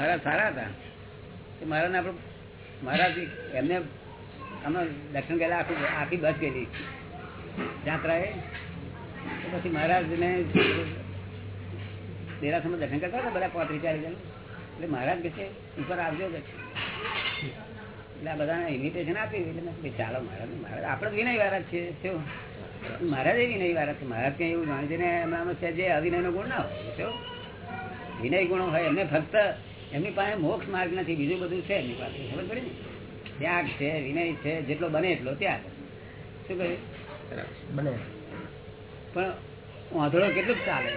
મહારાજ સારા હતા. કે મહારાજ આપણે મહારાજ એમને અમે દર્શન કરેલા આખી આખી બસ ગયેલી. જાત્રાએ. પછી મહારાજને દેરાસરમાં દર્શન કરતા હતા બધા પાંત્રીસ ચાલીસ જણ. એટલે મહારાજ કે ઉપર આવજો એટલે આ બધાને ઇન્વિટેશન આપી. એટલે ચાલો મહારાજ મહારાજ, આપણે વિનય વારા છે. શું મહારાજ એ વિનય વારા છે. મહારાજ કઈ એવું જાણી છે ને છે જે અવિનયનો ગુણ ના હોય. વિનય ગુણો હોય, એમને ફક્ત એમની પાસે મોક્ષ માર્ગ નથી બીજું બધું છે એમની પાસે ખબર પડે ને? ત્યાગ છે વિનય છે જેટલો બને એટલો ત્યાગ. શું કહે બને. પણ વાંધળો કેટલું ચાલે.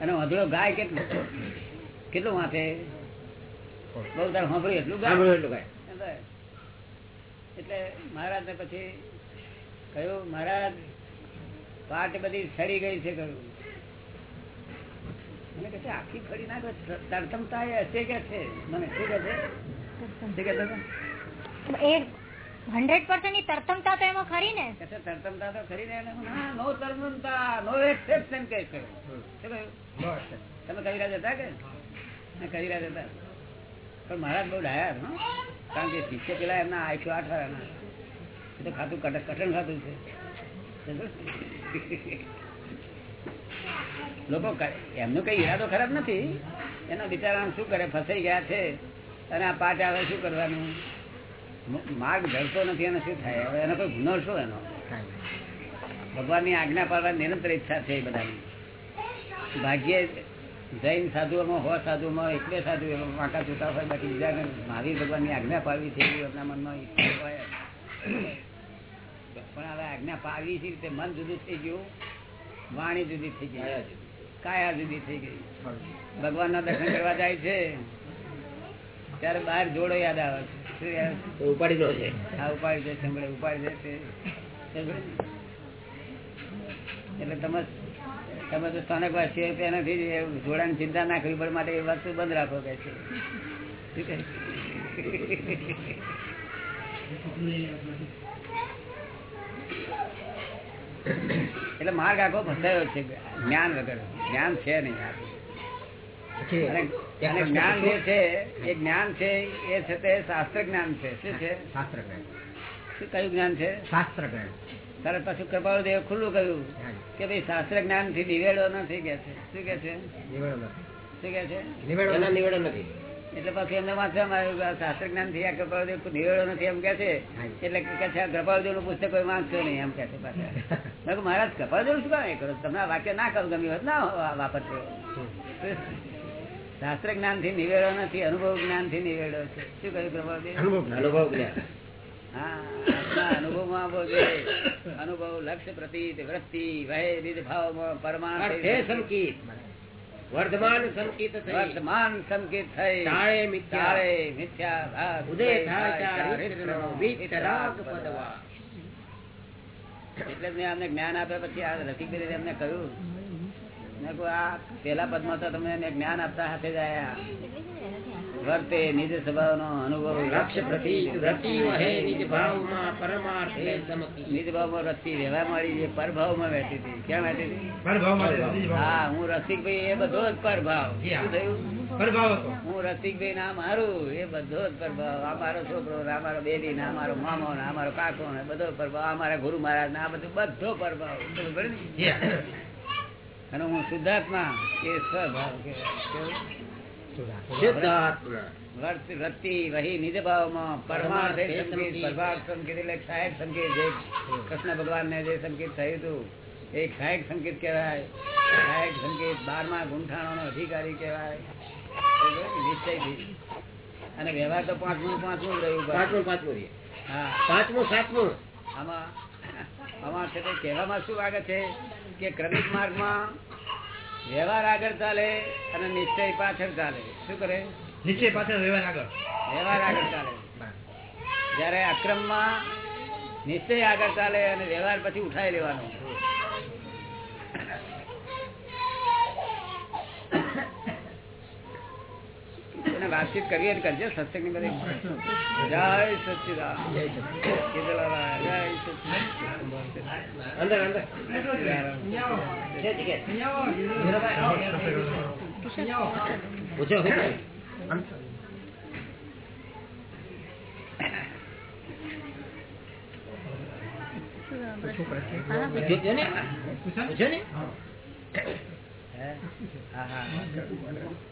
અને વાંધળો ગાય કેટલો? કેટલું વાંચે? બહુ તાર સાંભળ્યું એટલું ગાય? એટલું ગાય. એટલે મહારાજ ને પછી કહ્યું મહારાજ પાટ બધી સડી ગઈ છે કહ્યું મને કહે આખી ફરી નાખો તરતમતા એ હશે કે છે. મને શું છે? એ હંડ્રેડ પર્સન્ટની તરતમતા તો એમાં ખરી ને? તરતમતા તો ખરી ને નો તરતમતા નો એક્સેપ્શન કહે છે. તમે કવિરાજ હતા કે? મેં કવિરાજ હતા. પણ મહારાજ બહુ ડાયા કારણ કે શિષ્ય પેલા એમના આઠસો આઠ વાળાના. એ તો ખાતું કટ- કઠણ ખાતું છે. લોકો એમનો કઈ ઈરાદો ખરાબ નથી. એના બિચારા શું કરે? ફસાઈ ગયા છે. અને આ પાઠ આવે શું કરવાનું? માર્ગ ઢળતો નથી એને શું થાય? એનો કોઈ ગુનો શું એનો? ભગવાનની આજ્ઞા પાડવા નિરંતર ઈચ્છા છે બધાની. ભાગ્યે જૈન સાધુઓમાં હો સાધુઓમાં એટલે સાધુ વાંકા છૂટા હોય, બાકી બીજા મહાવીર ભગવાનની આજ્ઞા પાડવી છે એવી એમના મનમાં ઈચ્છા હોય. પણ હવે આજ્ઞા પાડવી છે મન જુદું થઈ ગયું. વાણી જુદી થઈ ગઈ. કાયા જુદી થઈ ગઈ. ભગવાન ના દર્શન કરવા જાય છે ત્યારે બહાર જોડો યાદ આવે છે. છે? ઉપાડી છે. દે સંભળે ઉપાડી દે તે એટલે તમે તમે તો સ્થાનક વાસી હોય એનાથી જ એ જોડાની ચિંતા ના કરવી પડે માટે એ વસ્તુ બંધ રાખો કે છે? એટલે માર્ગ આખો ફસાયો છે જ્ઞાન વગર. જ્ઞાન છે નહીં અને જ્ઞાન જે છે એ જ્ઞાન છે એ છે તે શાસ્ત્ર જ્ઞાન છે. શું છે? શાસ્ત્ર જ્ઞાન શું કયું જ્ઞાન છે? શાસ્ત્ર જ્ઞાન તારે પાછું કૃપાળુ દેવ ખુલ્લું કહ્યું કે ભાઈ શાસ્ત્ર જ્ઞાનથી નિવેડો નથી કે છે. શું કે છે? નિવેડો નથી. શું કે છે? નિવેડો નિવેડો નથી. એટલે પછી એમને વાંચવામાં આવ્યું શાસ્ત્ર જ્ઞાનથી આ કૃપાળુ નિવેડો નથી એમ કે છે? એટલે કે છે નું પુસ્તક કોઈ વાંચશો નહીં એમ કે છે પાછા. મહારાજ કૃપાળુ શું કામ કરો? તમે આ વાક્ય ના કરો હોત ના વાપરશો શાસ્ત્ર જ્ઞાનથી નિવેડો નથી અનુભવ જ્ઞાનથી નિવેડો છે. શું કહ્યું કૃપાળુ અનુભવ જ્ઞાન. અનુભવમાં અનુભવ લક્ષ્ય પ્રતીત વૃત્તિ વહે વિધ ભાવમાં પરમાણુ સંકિત. વર્ધમાન સંકેત થઈ. વર્તમાન સંકેત થઈ. તાળે મિથ્યા. તાળે મિથ્યા ઉદય થાય પદવા. એટલે મેં અમને જ્ઞાન આપ્યા પછી આ રસિકભાઈ એમને કહ્યું. મેં કહ્યું આ પેલા પદમાં તો તમે જ્ઞાન આપતા હાથે જ આયા. વર્તે નિજ સ્વભાવનો અનુભવ લક્ષ્ય પ્રતિ નિજ ભાવમાં પરમાર્થે સમકી. નિજ ભાવમાં રસી રહેવા મળી છે પરભાવમાં બેઠી હતી. ક્યાં બેઠી હતી? પરભાવમાં. હા હું રસિકભાઈ એ બધો જ પરભાવ શું થયું. હું રસિકભાઈ ના મારું એ બધો જ પ્રભાવ આ મારો છોકરો ને આ મારો બેબી ને આ મારો મામો ને આ મારો કાકો ને બધો પ્રભાવ આ મારા ગુરુ મહારાજ ને આ બધું બધો પ્રભાવ. અને હું શુદ્ધાત્મા એ સ્વભાવ કહેવાય. કૃષ્ણ ભગવાન ને જે સંગીત થયું હતું એ સહાયક સંગીત કહેવાય સહાયક સંગીત બારમા ગુંઠાણો નો અધિકારી નિશ્ચયથી અને વ્યવહાર તો પાંચમું પાંચમું જ રહ્યું પાંચમું પાંચમું. હા સાતમું આમાં કહેવામાં શું વાગે છે કે ક્રમિક માર્ગમાં વ્યવહાર આગળ ચાલે અને નિશ્ચય પાછળ ચાલે. શું કરે? નીચે પાછળ વ્યવહાર આગળ. વ્યવહાર આગળ ચાલે. જયારે અક્રમમાં નિશ્ચય આગળ ચાલે અને વ્યવહાર પછી ઉઠાઈ લેવાનો. એને વાતચીત કરીએ તો કરજો સત્સંગની બધી જય સચિદાન જય સચિદાન જય સચિદાન અંદર અંદર સચિદાન. છે ટિકિટ. પૂછો આમ પૂછવું પડશે. પૂછો ને પૂછો ને હે? હા હા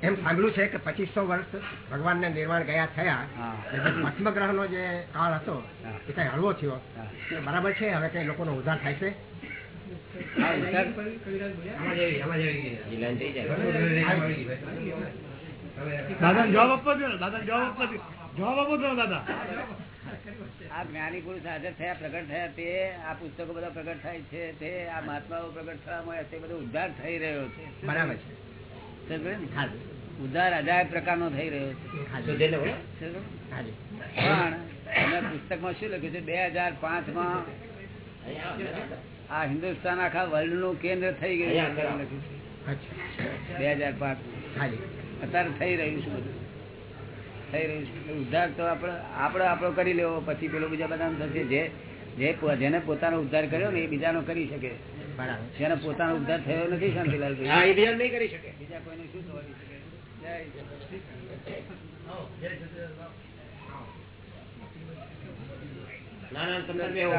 એમ સાંભળ્યું છે કે પચીસો વર્ષ ભગવાન ને નિર્માણ ગયા થયા હા. એટલે નો જે કાળ હતો એ કઈ હળવો થયો. બરાબર છે? હવે કઈ લોકોનો ઉદ્ધાર થાય છે? દાદા જવાબ આપવા દો દાદા જવાબ આપવા દો. જવાબ આપો દાદા. આ જ્ઞાની પુરુષ હાજર થયા પ્રગટ થયા તે આ પુસ્તકો બધા પ્રગટ થાય છે તે આ મહાત્માઓ પ્રગટ થવા મળ્યા તે બધો ઉદ્ધાર થઈ રહ્યો છે. બરાબર છે. ઉદ્ધાર અજાયબ પ્રકારનો થઈ રહ્યો છે. પણ અમે પુસ્તકમાં શું લખ્યું છે? બે હજાર પાંચમાં. આ હિન્દુસ્તાન આખા વર્લ્ડનું કેન્દ્ર થઈ ગયું બે હજાર પાંચ. અત્યારે થઈ રહ્યું છે બધું. થઈ રહ્યું છે. ઉદ્ધાર તો આપણે આપણે આપણો કરી લેવો. પછી પેલો બીજા બધા થશે. જે જે જેને પોતાનો ઉદ્ધાર કર્યો ને એ બીજાનો કરી શકે. જેને પોતાનો ઉદ્ધાર થયો નથી એ બીજા નહીં કરી શકે. બીજા કોઈને શું થવાની શકે ના તમને બેહો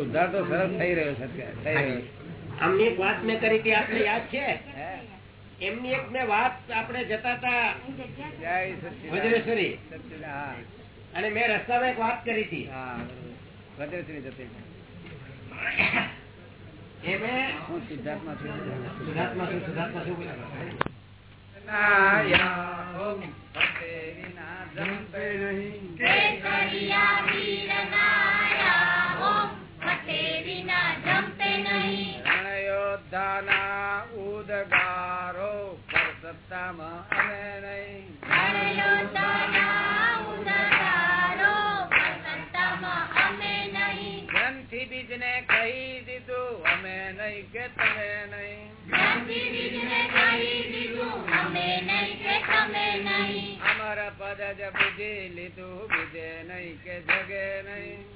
ઉદ્ધાર તો સરસ થઈ રહ્યો છે. આમની એક વાત મેં કરી હતી આપને યાદ છે? એમની એક મેં વાત આપણે જતા હતા. વજ્રેશ્વરી અને મેં રસ્તામાં એક વાત કરી હતી. વજ્રેશ્વરી જતી રણયોદ્ધાના ઉદગારો પરસત્તામાં અમે નહીં. પદ બુજી લીધું બીજે નહીં કે જગે નહીં.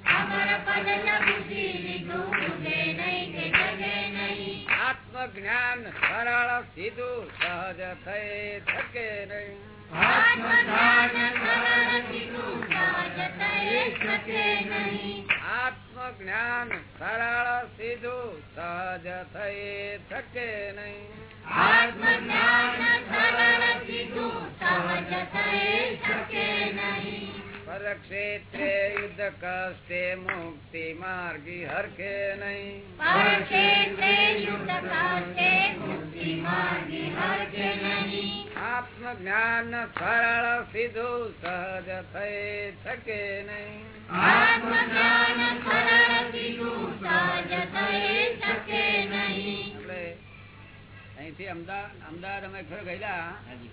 આત્મ જ્ઞાન સરળ સીધું સહજ થઈ શકે નહીં. આત્મજ્ઞાન સરળ સીધું સહજ થઈ શકે નહીં. આત્મ જ્ઞાન સરળ સીધું સહજ થઈ શકે નહીં. પરક્ષેત્રે યુદ્ધ કષ્ટે મુક્તિ માર્ગી હરકે નહીં આત્મ જ્ઞાન સરળ સીધું સહજ થઈ શકે નહીં આત્મજ્ઞાન સરળ સીધું સહજ થઈ શકે નહીં અહીંથી અમદાવાદ અમદાવાદ અમે ખરો ગયેલા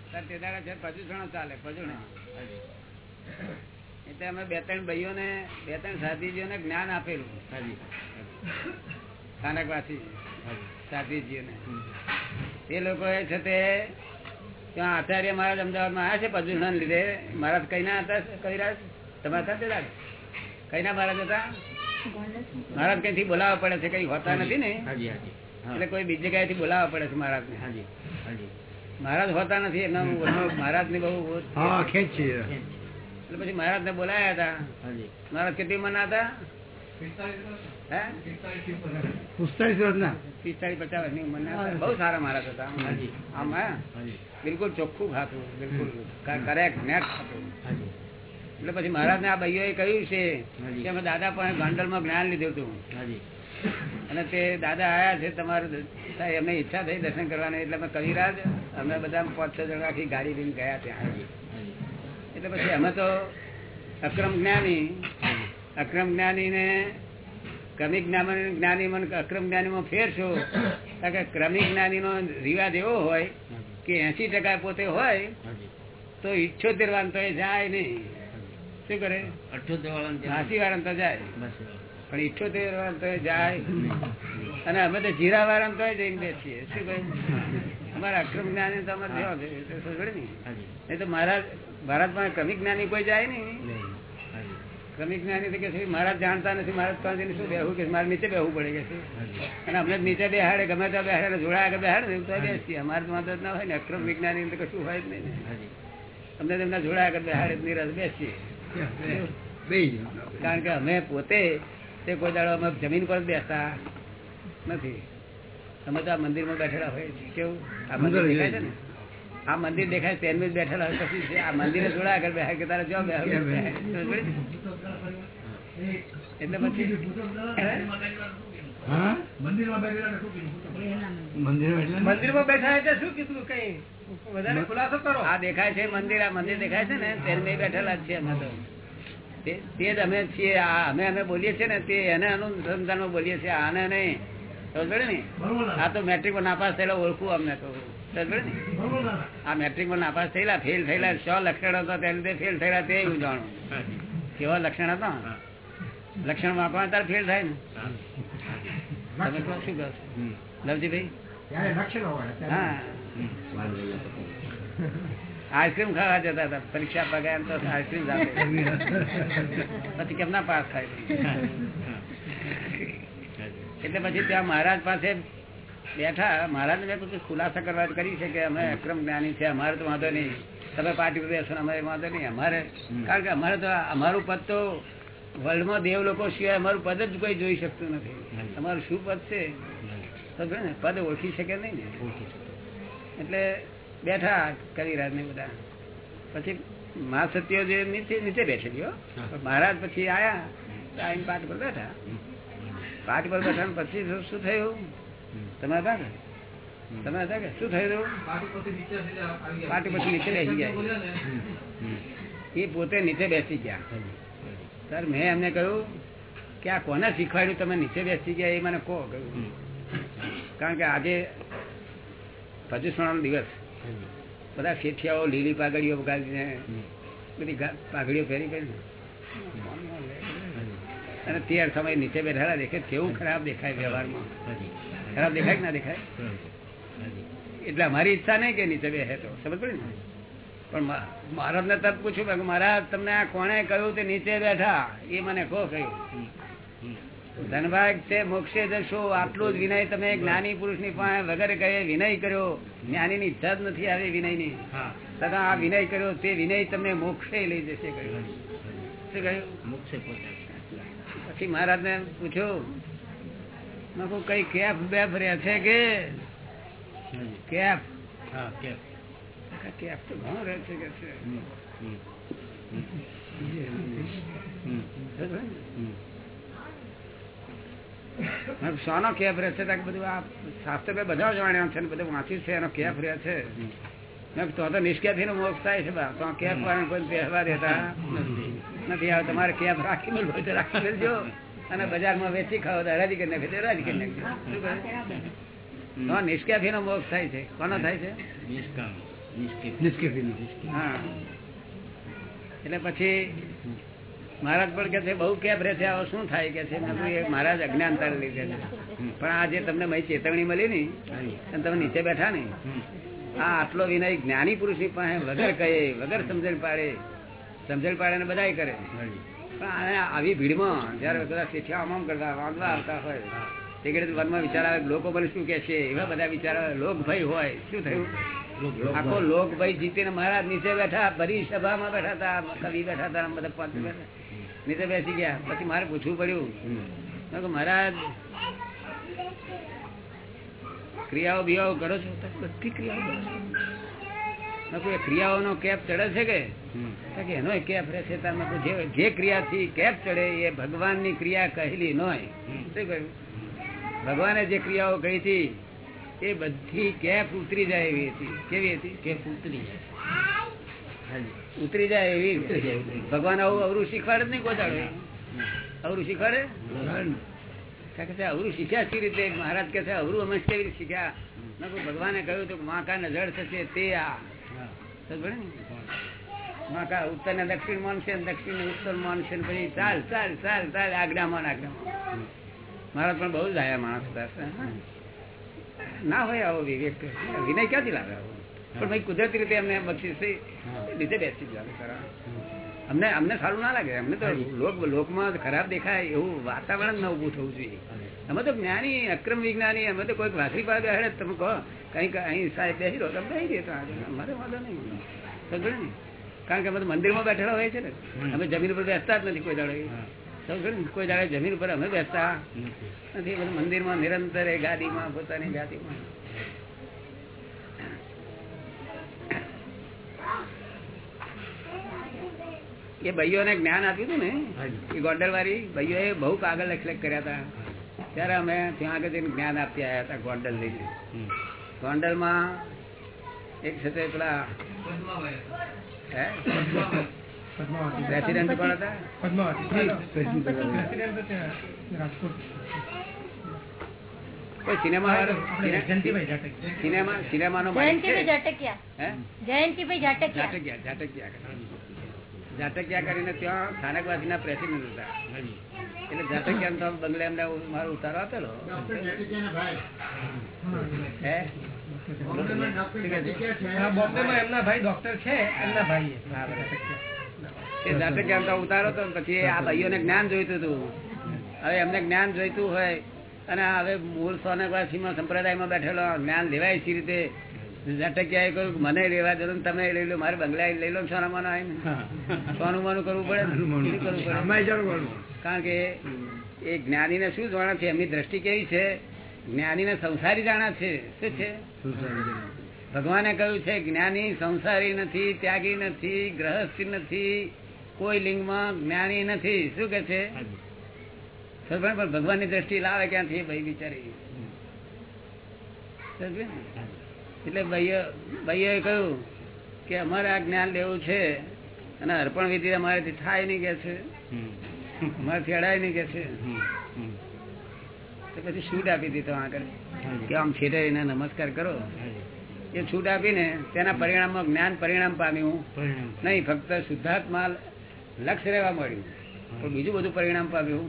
ત્યારે તે દાડા છે પ્રદૂષણ ચાલે પ્રદૂષણ એટલે અમે બે ત્રણ ભાઈઓને બે ત્રણ સાધીજીઓને જ્ઞાન આપેલું. સ્થાનકવાસી. સાધીજીઓને એ લોકો છે તે ત્યાં આચાર્ય મહારાજ અમદાવાદમાં આવ્યા છે પ્રદૂષણ લીધે. મહારાજ કઈ ના હતા કઈ રાજ તમારા સાથે રાજ કઈ ના મહારાજ હતા? મહારાજ કઈથી બોલાવવા પડે છે કઈ હોતા નથી ને? હાજી હાજી. એટલે કોઈ બીજી જગ્યાએથી બોલાવવા પડે છે મહારાજ ને હાજી. મહારાજ હોતા નથી એમના મહારાજની બહુ ખેંચ છે. એટલે પછી મહારાજ ને બોલાયા હતા. મહારાજ કેટલી મના હતા. બહુ સારા મહારાજ હતા. આમ. હા? બિલકુલ ચોખ્ખું ખાતું બિલકુલ કરેક્ટ નેટ ખાતું. એટલે પછી મહારાજ ને આ ભાઈઓએ કહ્યું છે કે અમે દાદા પણ ગોંડલમાં જ્ઞાન લીધું હતું. હાજી. અને તે દાદા આયા છે તમારે એમને ઈચ્છા થઈ દર્શન કરવાની એટલે અમે કવિરાજ અમે બધા પાંચ છ જણા આખી ગાડી લઈને ગયા ત્યાં એટલે પછી અમે તો અક્રમ જ્ઞાની અક્રમ જ્ઞાની ને ક્રમિક જ્ઞાની મને અક્રમ જ્ઞાની માં ફેર છો કારણ કે ક્રમિક જ્ઞાની નો રિવાજ એવો હોય કે એસી ટકા પોતે હોય તો ઈચ્છોતેર વાર તો એ જાય નહીં. શું કરે? અઠ્યોતેર વાળા વાળા તો જાય. પણ વાર તો જાય. અને અમે તો જીરા વાળા તો જઈને બેસીએ. શું કહ્યું અમારા અક્રમ જ્ઞાની તો અમારે જવા સમજે ને એ તો મહારાજ ભારતમાં કમી જ્ઞાની કોઈ જાય નહીં. ક્રમિક જ્ઞાની તો કે છે મહારાજ જાણતા નથી મહારાજ પાસે શું બેહવું કે મારે નીચે બેહવું પડે કે અને અમને નીચે બેહાડે ગમે ત્યાં બેહાડે જોડાયા આગળ બેહાડે તો બેસીએ. અમારે તો વાંધો ના હોય ને અક્રમ વિજ્ઞાની તો કશું હોય જ નહીં. અમને તેમના જોડાયા જોડા આગળ બેહાડે નિરાશ. બેસીએ. કારણ કે અમે પોતે તે કોઈ દાડો અમે જમીન પર બેસતા નથી. અમે તો આ મંદિરમાં બેઠેલા હોય. કેવું? આ મંદિર દેખાય છે ને? આ મંદિર દેખાય તેનું જ બેઠેલા હોય પછી આ મંદિરે જોડા આગળ બેહાય કે તારે જો બેહાડ એટલે પછી મંદિરમાં બેઠા એટલે શું કીધું? કઈ વધારે ખુલાસો કરો. આ દેખાય છે મંદિર આ મંદિર દેખાય છે ને? તેને મેં બેઠેલા જ છે અમે તો. તે તે જ અમે છીએ આ અમે અમે બોલીએ છીએ ને તે એને અનુસંધાનમાં બોલીએ છીએ આને નહીં. સમજે ને? આ તો મેટ્રિકમાં નાપાસ થયેલા ઓળખું અમને તો. સમજ ને? આ મેટ્રિકમાં નાપાસ થયેલા ફેલ થયેલા સો લક્ષણ હતા તેને લીધે ફેલ થયેલા તે હું જાણું. કેવા લક્ષણ હતા? લક્ષણ માપવા તાર ફેલ થાય ને? તમે કહો શું કહો? લવજીભાઈ? હા. આઈસ્ક્રીમ ખાવા જતા હતા. પરીક્ષા આપવા તો આઈસ્ક્રીમ પછી કેમના પાસ થાય? એટલે પછી ત્યાં મહારાજ પાસે બેઠા. મહારાજ મેં પછી ખુલાસા કરવા કરી છે કે અમે અક્રમ જ્ઞાની છે? અમારે તો વાંધો નહીં. તમે પાર્ટી પર બેસો અમારે વાંધો નહીં. અમારે કારણ કે અમારે તો અમારું પદ તો વર્લ્ડમાં દેવ લોકો સિવાય અમારું પદ જ કોઈ જોઈ શકતું નથી. અમારું શું પદ છે? ને પદ ઓળખી શકે નહીં ને. એટલે બેઠા કવિરાજ ને બધા. પછી મા સત્ય જે નીચે નીચે બેઠેલી હો. મહારાજ પછી આયા ટાઈમ પાઠ પર બેઠા. પાઠ પર બેઠા પછી શું- થયું? તમે હતા કે તમે હતા કે શું થયું પાટી પછી નીચે બેસી ગયા. એ પોતે નીચે બેસી ગયા. સર મેં એમને કહ્યું કે આ કોને શીખવાડ્યું તમે નીચે બેસી ગયા એ મને કહો. કહ્યું કારણ કે આજે પચીસણાનો દિવસ. બધા શેઠિયાઓ, લીલી પાઘડીઓ ગાડીને બધી પાઘડીઓ પહેરી કરીને. અને તે સમય નીચે બેઠેલા દેખે, કેવું ખરાબ દેખાય વ્યવહારમાં. ખરાબ દેખાય કે ના દેખાય? એટલે અમારી ઈચ્છા નહીં કે નીચે બેસે તો. સમજ પડે ને? પણ મહારાજને તરત પૂછ્યું, મેં મહારાજ, તમને આ કોણે કહ્યું તે નીચે બેઠા? એ મને કહો કહ્યું. ધનભાગ છે મોક્ષે જશો. આટલું જ વિનય તમે જ્ઞાની પુરુષની પાસે વગર કહે વિનય કર્યો. જ્ઞાની ની ઈચ્છા જ નથી આવી વિનયની તથા આ વિનય કર્યો તે વિનય તમને મોક્ષે લઈ જશે કહ્યું. શું કહ્યું? પછી મહારાજ ને પૂછ્યું કઈ કેફ બેફ રહ્યા છે કે? કેફ કેફ તો ઘણો રહે છે કે છે. શાનો કેફ રહે છે? તો કે બધું આ શાસ્ત્ર મેં બધા જાણ્યા છે ને બધું વાંચ્યું છે એનો કેફ રહે છે. તો તો નિષ્કેફી નો મોક્ષ થાય છે તો કેફ વાળા કોઈ પહેરવા રહેતા નથી. આવે તમારે કેફ રાખી મેળવો તો રાખી મેળજો અને બજારમાં વેચી ખાવ તો હરાજી કરી નાખે તો હરાજી કરી નાખજો નિષ્કેફી નો મોક્ષ થાય છે. કોનો થાય છે? હા. એટલે પછી મહારાજ પણ કે છે, બહુ કેપ રહે આવો શું થાય? કે છે મહારાજ અજ્ઞાનતા લીધે પણ આ જે તમને મય ચેતવણી મળી ને અને તમે નીચે બેઠા ને આ આટલો વિનય જ્ઞાની પુરુષની પાસે વગર કહે, વગર સમજણ પાડે સમજણ પાડે ને બધા કરે. પણ આવી ભીડમાં જયારે બધા શીખ્યા આમ કરતા વાંધવા આવતા હોય તે મનમાં વિચાર આવે, લોકો મને શું કે છે? એવા બધા વિચાર આવે, લોક ભય હોય. શું થયું? આખો લોક ભય જીતીને મહારાજ નીચે બેઠા, ભરી સભામાં બેઠા હતા, કવિ બેઠા હતા બધા પાંચ બેઠા. નીચે બેસી ગયા. પછી મારે પૂછવું પડ્યું. મહારાજ ક્રિયાઓ બિયાઓ કરો છો? બધી ક્રિયાઓ કરો ક્રિયાઓનો કેપ ચડે છે કે? એનો કેપ રહે છે તાર મેં કહ્યું, જે જે ક્રિયાથી કેપ ચડે એ ભગવાનની ક્રિયા કહેલી નોય. શું કહ્યું? ભગવાને જે ક્રિયાઓ કહી હતી એ બધી કેપ ઉતરી જાય એવી હતી. કેવી હતી? કેપ ઉતરી જાય. ઉતરી જાય એવી ભગવાન આવું અવરું શીખવાડે નહીં કોઈ દાડો અવરું શીખવાડે? અવરું શીખ્યા કેવી રીતે? મહારાજ કે છે અવરું અમે કેવી રીતે શીખ્યા? ભગવાને કહ્યું તો માકા નજર થશે તે આ. માકા ઉત્તર ને દક્ષિણ માનશે દક્ષિણ ને ઉત્તર માનશે પછી ચાલ ચાલ ચાલ ચાલ આજ્ઞામાં આજ્ઞામાં મારા પણ બહુ જ આયા માણસ હતા ના હોય આવો વિવેક. વિનય ક્યાંથી લાવે આવો? પણ ભાઈ કુદરતી રીતે અમને બક્ષીસ થઈ લીધે બેસી ગયા અમને અમને સારું ના લાગે. અમને તો લોક લોકમાં ખરાબ દેખાય એવું વાતાવરણ ન ઉભું થવું જોઈએ. અમે તો જ્ઞાની અક્રમ વિજ્ઞાની અમે તો કોઈક વાસરી પાસે બેહડે તમે કહો કંઈક અહીં સાહેબ બેસી રહો તમે બેસી રહેતો અમારે વાંધો નહીં. સમજે ને કારણ કે અમે તો મંદિરમાં બેઠેલા હોય છે ને. અમે જમીન ઉપર બેસતા જ નથી કોઈ દાડો. કોઈ દાડે જમીન ઉપર અમે બેસતા નથી. મંદિરમાં નિરંતર ગાદીમાં ગાડીમાં પોતાની જાતિમાં એ ભાઈઓને જ્ઞાન આપ્યું હતું ને એ ગોંડલ વાળી ભાઈઓ એ બહુ કાગળ લખ લખ કર્યા હતા. ત્યારે અમે ત્યાં આગળ જઈને જ્ઞાન આપી આવ્યા હતા ગોંડલ લઈને. ગોંડલમાં એક સાથે પેલા હે? પ્રેસિડેન્ટ કોણ હતા? કોઈ સિનેમા સિનેમા સિનેમાનો જયંતિભાઈ જાટકિયા. હે? જયંતિભાઈ ઝાટકિયા ઝાટકિયા ઝાટકિયા કરીને ત્યાં સ્થાનકવાસીના પ્રેસિડેન્ટ હતા એટલે ઝાટકિયા તો બંગલે એમને મારો ઉતારો આપેલો. હે? એમના ભાઈ ડોક્ટર છે એમના ભાઈ એ ઝાટકિયા તો ઉતારો તો પછી આ ભાઈઓને જ્ઞાન જોઈતું હતું. હવે એમને જ્ઞાન જોઈતું હોય અને હવે મૂળ સોનકવાસીમાં સંપ્રદાયમાં બેઠેલો જ્ઞાન લેવાય છે રીતે? મને લેવા દો તમે લઈ લો મારે બંગલા લઈ લો સોના માનો આવીને. સોનું માનું કરવું પડે કરવું પડે? કારણ કે એ જ્ઞાનીને શું જાણે છે? એમની દ્રષ્ટિ કેવી છે? જ્ઞાનીને સંસારી જાણા છે. શું છે? ભગવાને કહ્યું છે જ્ઞાની સંસારી નથી ત્યાગી નથી ગ્રહસ્થી નથી કોઈ લિંગમાં જ્ઞાની નથી. શું કે છે? પણ ભગવાનની દ્રષ્ટિ લાવે ક્યાંથી? ભાઈ બિચારી? એટલે ભાઈઓએ કહ્યું કે અમારે આ જ્ઞાન લેવું છે અને અર્પણ વિધિ અમારેથી થાય નહીં કે છે. અમારે અડાય નહીં કે છે. તો પછી છૂટ આપી દીધો આગળ. કે આમ છેટે એને નમસ્કાર કરો. એ છૂટ આપીને તેના પરિણામમાં જ્ઞાન પરિણામ પામ્યું. નહીં ફક્ત શુદ્ધાત્મા લક્ષ્ય રહેવા મળ્યું. પણ બીજું બધું પરિણામ પામ્યું.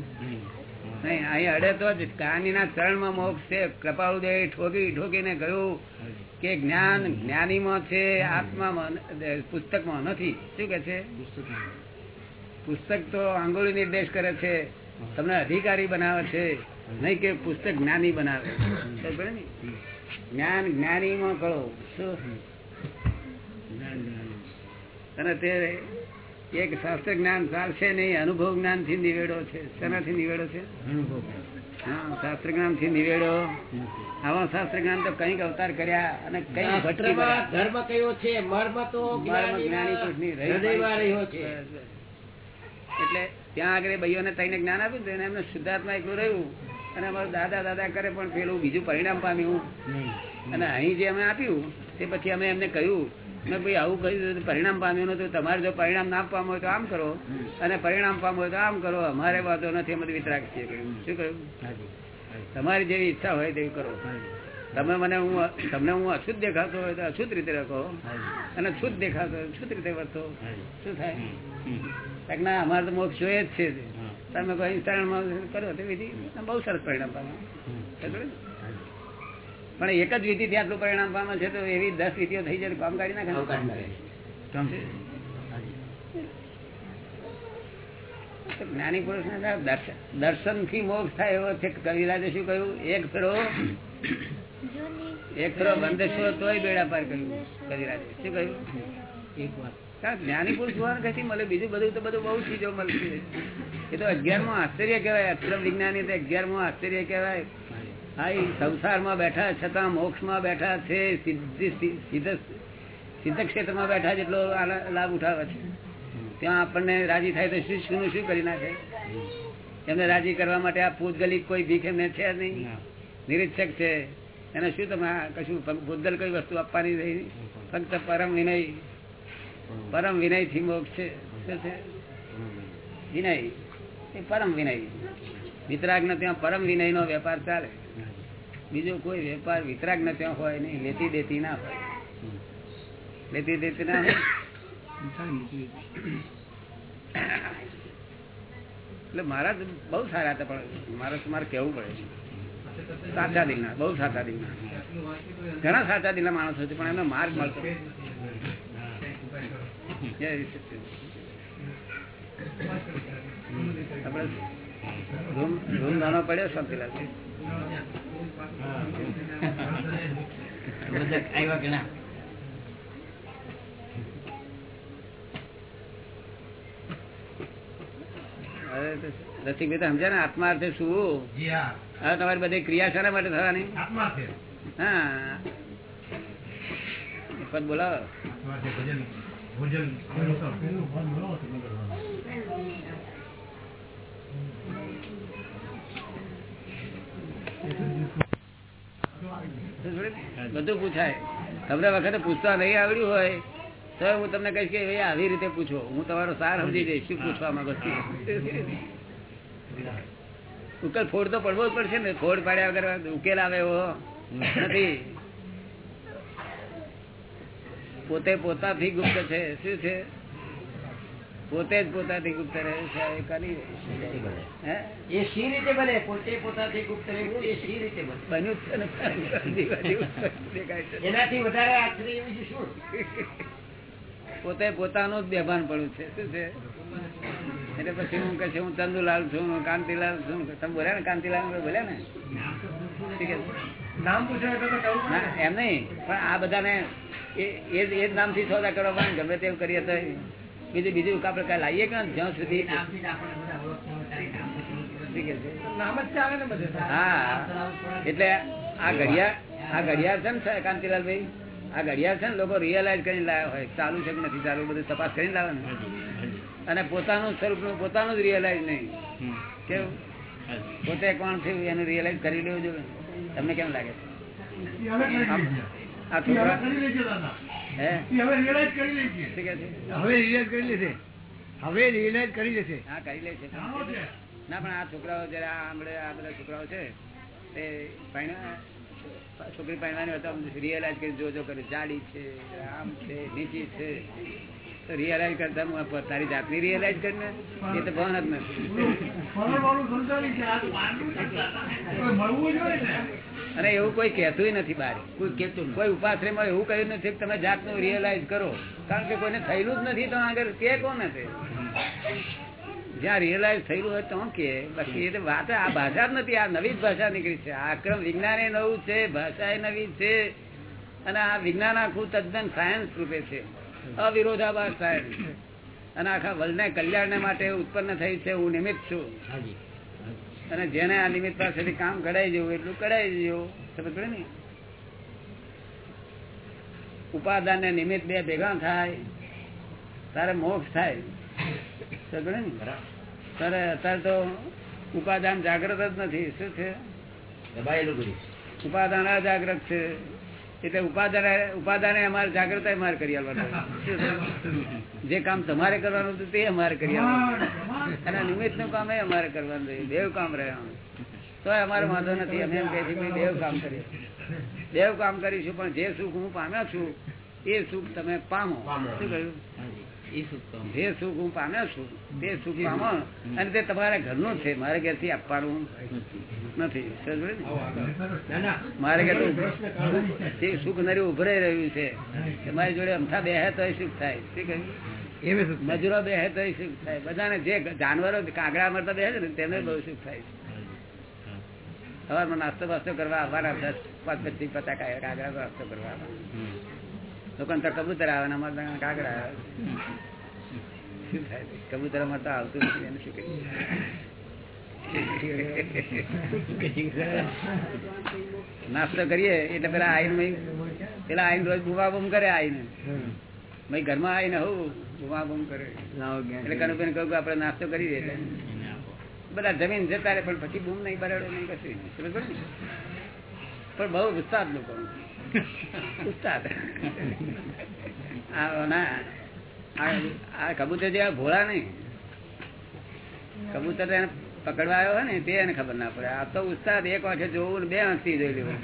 જ્ઞાન જ્ઞાનીમાં પુસ્તક તો આંગોળી નિર્દેશ કરે છે. તમને અધિકારી બનાવે છે. નહીં કે પુસ્તક જ્ઞાની બનાવે સમજ્યો ને? જ્ઞાન જ્ઞાનીમાં કરો શું? અને તે એક શાસ્ત્ર જ્ઞાન ચાલશે નહીં અનુભવ જ્ઞાનથી નિવેડો છે. શેનાથી નિવેડો છે? હા શાસ્ત્ર જ્ઞાનથી નિવેડો. આવા શાસ્ત્ર જ્ઞાન તો કંઈક અવતાર કર્યા અને ગયા. ધર્મ કયો છે? મર્મ તો જ્ઞાની રહ્યો છે. એટલે ત્યાં આગળ ભાઈઓને તઈને જ્ઞાન આપ્યું તો એમને શુદ્ધાત્મા એકલું રહ્યું. અને અમારું દાદા દાદા કરે પણ પેલું બીજું પરિણામ પામ્યું. અને અહીં જે અમે આપ્યું તે પછી અમે એમને કહ્યું મેં ભાઈ આવું કહ્યું પરિણામ પામ્યું નતું તમારે જો પરિણામ ના પામ હોય તો આમ કરો. અને પરિણામ પામ હોય તો આમ કરો. અમારે વાંધો નથી અમે વિતરાક છીએ. કહ્યું? શું કહ્યું તમારી જેવી ઈચ્છા હોય તેવી કરો. તમે મને હું તમને હું અશુદ્ધ દેખાતો હોય તો અશુદ્ધ રીતે રાખો. અને શુદ્ધ દેખાતો હોય શુદ્ધ રીતે વર્તો. શું થાય? ના અમારે તો મોક્ષ જોઈએ જ છે. તમે કોઈ શરણમાં કરો તેવી વિધિ? બહુ સરસ પરિણામ પામે ને? પણ એક જ વિધિથી આટલું પરિણામ પામે છે તો એવી દસ વિધિઓ થઈ જાય કામ કાઢી નાખે ને. જ્ઞાની પુરુષ દર્શન દર્શનથી મોક્ષ થાય એવો છે. કવિરાજે શું કહ્યું? એક ફેરો એક ફેરો બંધેશ્વર તોય બેડા પાર કર્યું. કવિરાજે શું કહ્યું? એક વાત જ્ઞાની પુરુષ હોવાને કશી મળે. બીજું બધું તો બધું બહુ ચીજો મળશે. એ તો અગિયારમો આશ્ચર્ય કહેવાય. અક્ષર વિજ્ઞાની તો અગિયારમું આશ્ચર્ય કહેવાય. હા સંસારમાં બેઠા છતાં મોક્ષમાં બેઠા છે સિદ્ધિ ક્ષેત્રમાં બેઠા જેટલો લાભ ઉઠાવે છે. ત્યાં આપણને રાજી થાય તો શું શું શું કરી નાખે? એમને રાજી કરવા માટે આ પૂતગલિક કોઈ ભીખ એમને છે નહીં. નિરીક્ષક છે. એને શું તમે કશું ભૂતગલ કઈ વસ્તુ આપવાની રહી? ફક્ત પરમ વિનય. પરમ વિનયથી મોક્ષ છે. છે? વિનય. એ પરમ વિનય. વિતરાગ ને ત્યાં પરમ વિનય નો વેપાર ચાલે. બીજો કોઈ વેપાર વિતરાગ ને ત્યાં હોય નહીં લેતી દેતી ના હોય. લેતી દેતી ના એટલે મારા બહુ સારા હતા, પણ મારે તમારે કેવું પડે સાચા દિલના, બહુ સાચા દિલના. ઘણા સાચા દિલના માણસો છે, પણ એમનો માર્ગ મળતો. આપણે રૂમ રૂમ નાનો પડ્યો શાંતિલાલ આવ્યા રસિકભાઈ તો સમજ્યા ને? શું? હવે તમારી બધી ક્રિયા શાના માટે થવાની? હા. વખત બોલાવો. ભોજન. બધું પૂછાય. તમને વખતે પૂછતા નહીં આવડ્યું હોય, તો હું તમને કહીશ કે ભાઈ આવી રીતે પૂછો. હું તમારો સાર સમજી જઈશ શું પૂછવા માંગો છો. ઉકેલ ફોડ તો પડવો જ પડશે ને. ફોડ પાડ્યા વગર ઉકેલ આવે એવો નથી. પોતે પોતાથી ગુપ્ત છે. શું છે? પોતે જ પોતાથી ગુપ્ત રહે છે એ કરી એ શી રીતે બને? પોતે પોતાથી ગુપ્ત રહેવું એ શી રીતે બને? બન્યું છે એનાથી વધારે આશ્ચર્ય એવું છે શું? પોતે પોતાનું જ બેભાન પડ્યું છે. શું છે? એટલે પછી હું કહે છે હું ચંદુલાલ છું હું કાંતિલાલ છું. તમે બોલ્યા ને કાંતિલાલ બોલ્યા ને? નામ એમ નહીં. પણ આ બધાને એ એ જ નામથી સોદા કરવા પડે ગમે તેવું કરીએ તો બીજું બીજું કા પ્રકાર લાવીએ કે જ્યાં સુધી હા. એટલે આ ઘડિયાળ આ ઘડિયાળ છે ને કાંતિલાલભાઈ? આ ઘડિયાળ છે ને લોકો રિયલાઇઝ કરીને લાવ્યા હોય. ચાલુ છે કે નથી ચાલુ બધું તપાસ કરીને લાવે ને. અને પોતાનું સ્વરૂપનું પોતાનું જ રિયલાઇઝ નહીં. કેવું? પોતે કોણ થયું એનું રિયલાઇઝ કરી લેવું જોઈએ. તમને કેમ લાગે? છે આ છોકરા હવે રિયલાઇઝ કરી લેશે કરી લેશે ના પણ આ છોકરાઓ જયારે આ આ બધા છોકરાઓ છે તે છોકરી પહેરવાની હતા રિયલાઇઝ કરી જોજો કરે. જાડી છે આમ છે નીચી છે. તો રિયલાઇઝ કરતા હું તારી જાતની રિયલાઇઝ કરીને? એ તો ભણ જ નથી. ને અને એવું કોઈ કહેતું નથી બહાર કોઈ કહેતું કોઈ ઉપાશ્રયમાં એવું કહ્યું નથી કે તમે જાતનું રિયલાઇઝ કરો. કારણ કે કોઈને થયેલું જ નથી તો આગળ કે કોને છે જ્યાં રિયલાઇઝ થયેલું હોય તો કે બાકી એ તો વાત આ ભાષા જ નથી આ નવી જ ભાષા નીકળી છે. આ ક્રમ વિજ્ઞાન એ નવું છે ભાષા એ નવી છે અને આ વિજ્ઞાન આખું તદ્દન સાયન્સ રૂપે છે. અવિરોધાભાસ સાયન્સ અને આખા વર્લ્ડને કલ્યાણ માટે ઉત્પન્ન થઈ છે હું નિમિત્ત છું. હાજી. અને જેને આ નિમિત્ત પાસેથી કામ કઢાઈ જવું એટલું કઢાઈ જવું સમજ પડે ને? ઉપાદાન ને નિમિત્ત બે ભેગા થાય તારે મોક્ષ થાય. સમજ ને? તારે અત્યારે તો ઉપાદાન જાગ્રત જ નથી. શું છે? ઉપાદાન અજાગ્રત છે. એટલે ઉપાદાન અમારે જાગ્રત અમારે કરી જે કામ તમારે કરવાનું હતું તે અમારે કરી આવવાનું અને નિમિત્તનું કામ એ અમારે કરવાનું રહ્યું. દેવ કામ રહ્યા. તો અમારે વાંધો નથી. અમે એમ કહે બેવ કામ કરીએ. દેવ કામ કરીશું, પણ જે સુખ હું પામ્યો છું, એ સુખ તમે પામો. શું કહ્યું? જે સુખ હું પામ્યો છું તે સુખ પામો અને તે તમારા ઘરનું છે મારે ઘેરથી આપવાનું નથી. સમજ પડી ને? ના ના મારે ઘર તે સુખ નરી ઉભરાઈ રહ્યું છે. તમારી જોડે અમથા બેહે તો સુખ થાય. શું કહ્યું? મજૂરો બેહે તો સુખ થાય. બધાને જે જાનવરો કાગડા મરતા બે છે ને તેમને બહુ સુખ થાય સવારમાં નાસ્તો બાસ્તો કરવા આવવાના દસ પાંચ પચીસ પચાસ કાગડા નાસ્તો કરવા લોકો તો કબૂતર આવે ને અમારે કાગડા આવે શું થાય કબૂતર અમારે તો આવતું નથી એને શું કરીએ? નાસ્તો કરીએ એટલે પેલા આઈને પેલા આઈને રોજ બુવા બુમ કરે આઈને. ભાઈ ઘરમાં આવીને હું બુમા બુમ કરે. એટલે કનુબેન કહ્યું કે આપણે નાસ્તો કરી દે બધા જમીન જતા રહે પણ પછી બૂમ નહીં પડે નહીં કશું સમજ પણ બહુ ઉસ્તાદ લોકો ઉસ્તાદ. આ કબૂતર જેવા ભોળા નહીં. કબૂતર એને પકડવા આવ્યો હોય ને, તે એને ખબર ના પડે. આ તો ઉસ્તાદ એક વાંખે જોવું બે વાંખથી જોઈ લેવું.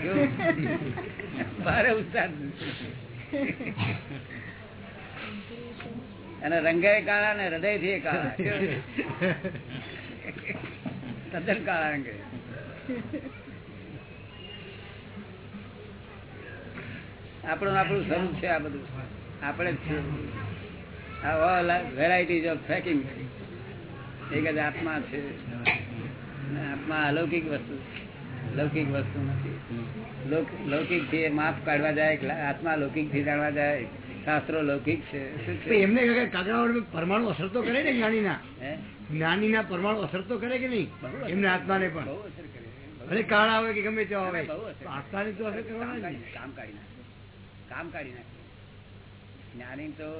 ભારે ઉસ્તાદ. અને રંગે કાળા ને હૃદયથી કાળા? તદ્દન કાળા રંગે. આપણું આપણું સ્વરૂપ છે આ બધું. આપણે જ છીએ. વેરાયટીઝ ઓફ ફેકિંગ એક જ આત્મા છે. આત્મા અલૌકિક વસ્તુ લૌકિક વસ્તુ નથી. લૌકિકથી માપ કાઢવા જાય આત્મા લૌકિકથી જાણવા જાય. શાસ્ત્રો લૌકિક છે. એમને કાગડાવાળું પરમાણુ અસર તો કરે ને જ્ઞાનીના? જ્ઞાનીના પરમાણુ અસર તો કરે કે નહીં? એમને આત્માને પણ. અસર કરે. ભલે કાળા આવે કે ગમે તે આવે. આત્માને તો અસર કરવાના. કામ કાઢી કામ કાઢી નાખે. જ્ઞાની તો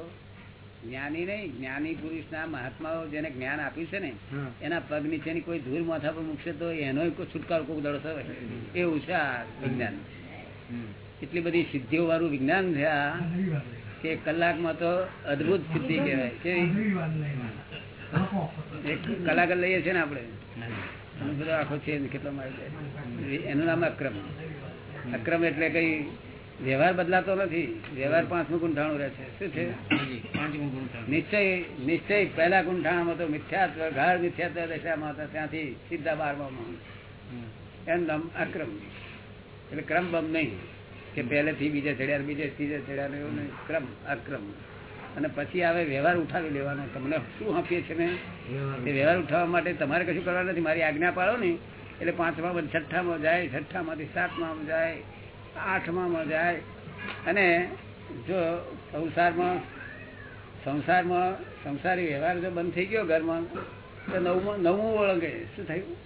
જ્ઞાની નહીં જ્ઞાની પુરુષના મહાત્માઓ જેને જ્ઞાન આપ્યું છે ને એના પગ નીચેની કોઈ ધૂળ માથા પર મૂકશે તો એનો છુટકારો કોઈ દડો થયો એવું છે આ વિજ્ઞાન. એટલી બધી સિદ્ધિઓ વાળું વિજ્ઞાન છે આ કે કલાકમાં તો અદભુત સિદ્ધિ કહેવાય. કે એક કલાક લઈએ છીએ ને આપણે. બધો આખો છે કેટલો મારી એનું નામ અક્રમ. અક્રમ એટલે કઈ વ્યવહાર બદલાતો નથી. વ્યવહાર પાંચમું ગુંઠાણું રહે છે. શું છે? નિશ્ચય નિશ્ચય પહેલા ગુંઠાણામાં તો મિથ્યાત્વ ગાઢ મિથ્યાત્વ દશામાં હતા. ત્યાંથી સીધા બારમા એમ નામ અક્રમ. એટલે ક્રમ બમ નહીં. કે પહેલેથી બીજા ચડ્યા બીજે ત્રીજે ચડ્યા એવું નહીં. ક્રમ અક્રમ. અને પછી આવે વ્યવહાર ઉઠાવી લેવાનો. તમને શું આપીએ છીએ ને એ વ્યવહાર ઉઠાવવા માટે તમારે કશું કરવાનું નથી. મારી આજ્ઞા પાડો ને. એટલે પાંચમા છઠ્ઠામાં જાય છઠ્ઠામાંથી સાતમાં જાય. આઠમામાં જાય અને જો સંસારમાં સંસારમાં સંસારી વ્યવહાર જો બંધ થઈ ગયો ઘરમાં તો નવમાં નવમું ઓળંગે. શું થયું?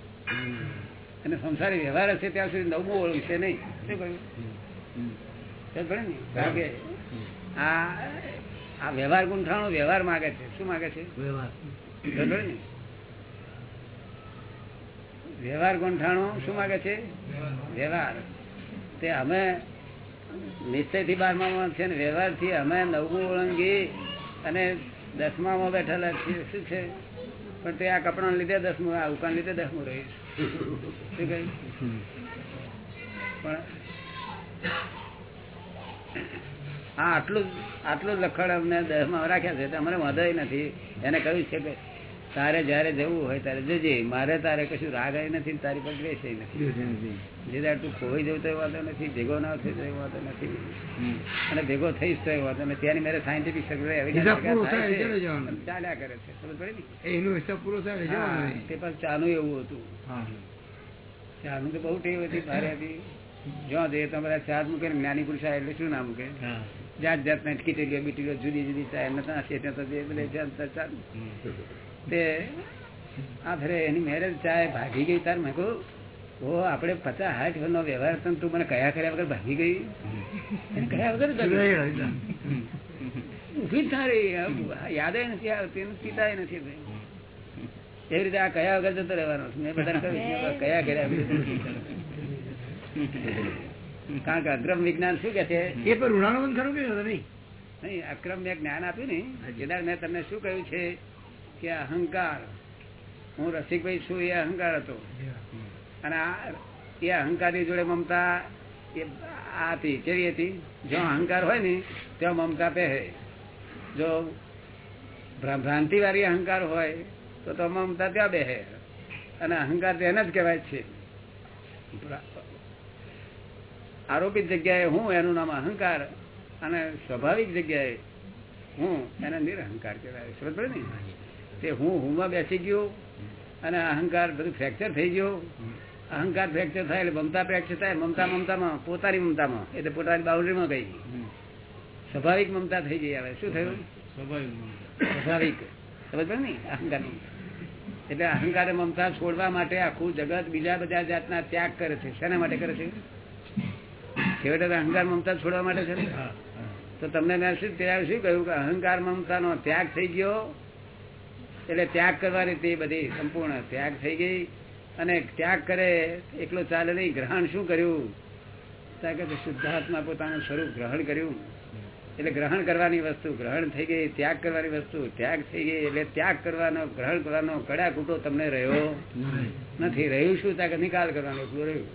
અને સંસારી વ્યવહાર હશે ત્યાં સુધી નવમું ઓળંગશે નહીં. શું કહ્યું? કારણ કે આ આ વ્યવહાર ગુંઠાણો વ્યવહાર માગે છે. શું માગે છે? વ્યવહાર. ને? વ્યવહાર ગુંઠાણો શું માગે છે? વ્યવહાર. તે અમે નિશ્ચયથી બારમામાં છે ને વ્યવહારથી અમે નવમું ઓળંગી અને દસમામાં બેઠેલા છીએ. શું છે? પણ તે આ કપડા લીધે દસમું, આ ઉકાન લીધે દસમું રહી શું કહ્યું? પણ હા આટલું આટલું લખડ અમને દસમાં રાખ્યા છે અમને વાંધો નથી. એને કહ્યું છે કે તારે જયારે જવું હોય ત્યારે જજે. મારે તારે કશું રાગ નથી તારી પર દ્વેષ નથી. જે તું ખોઈ જવું તો એ વાંધો નથી ભેગો ના થઈ તો એ વાંધો નથી. અને ભેગો થઈશ તો એ વાંધો નથી. ત્યાંની મેરે સાયન્ટિફિક થાય જવાનું. ચાલ્યા કરે છે. સમજ પડે ને? થાય. તે પાછું ચાનું એવું હતું. ચાલુ ચાનું તો બહુ ટેવ હતી ભારે હતી જો તે તો ચાર મૂકે ને જ્ઞાની પુરુષ એટલે શું ના મૂકે? જાત જાત ને ખીચડીઓ બીટીઓ જુદી જુદી ત્યાં તો જે બધે જાત જાત ચાલ. તે આ ફેરે એની મેરેજ ચાય ભાગી ગઈ તાર. મેં કહું ઓ આપણે પચાસ સાઠ વર્ષનો વ્યવહાર હતો તું મને કયા કર્યા વગર ભાગી ગઈ? એને કયા વગર ઊભી જ ના યાદ નથી આવતી અને નથી. એવી રીતે આ કયા વગર જતો રહેવાનો મેં બધા કહ્યું કયા કર્યા કારણ કે અક્રમ વિજ્ઞાન શું કે છે? એ પર ઋણાનુબંધ ખરું કે નહીં? નહીં અક્રમ મેં જ્ઞાન આપ્યું ને. જેદાર મેં તમને શું કહ્યું છે? કે અહંકાર. હું રસિકભાઈ છું, એ અહંકાર હતો. અને એ અહંકારની જોડે મમતા આ હતી, કેવી હતી? જો અહંકાર હોય ને ત્યાં મમતા પહેરે. જો ભ્રાંતિ વાળી અહંકાર હોય, તો તો મમતા ત્યાં બેહે. અને અહંકાર તો એને જ કહેવાય છે. આરોપિત જગ્યાએ હું એનું નામ અહંકાર અને સ્વાભાવિક જગ્યાએ હું એને નિરહંકાર કહેવાય. સમજ પડે ને? તે હું હુંમાં બેસી ગયો અને અહંકાર બધું ફ્રેક્ચર થઈ ગયો. અહંકાર ફ્રેક્ચર થાય એટલે મમતા ફ્રેક્ચર થાય. મમતા મમતામાં પોતાની મમતામાં એટલે પોતાની બાઉન્ડ્રીમાં ગઈ. સ્વાભાવિક મમતા થઈ ગઈ આવે શું થયું? સ્વાભાવિક સમજ ને? અહંકાર એટલે અહંકાર મમતા છોડવા માટે આખું જગત બીજા બધા જાતના ત્યાગ કરે છે. શેના માટે કરે છે? છેવટે અહંકાર મમતા છોડવા માટે છે તો તમને મેં શું ત્યારે શું કહ્યું? કે અહંકાર મમતાનો ત્યાગ થઈ ગયો એટલે ત્યાગ કરવાની તે બધી સંપૂર્ણ ત્યાગ થઈ ગઈ. અને ત્યાગ કરે એકલો ચાલે નહીં. ગ્રહણ શું કર્યું? ત્યાં કે શુદ્ધાત્મા પોતાનું સ્વરૂપ ગ્રહણ કર્યું. એટલે ગ્રહણ કરવાની વસ્તુ ગ્રહણ થઈ ગઈ ત્યાગ કરવાની વસ્તુ ત્યાગ થઈ ગઈ. એટલે ત્યાગ કરવાનો ગ્રહણ કરવાનો કડા કૂટો તમને રહ્યો નથી. રહ્યું શું? ત્યાં નિકાલ કરવાનો એટલું રહ્યું.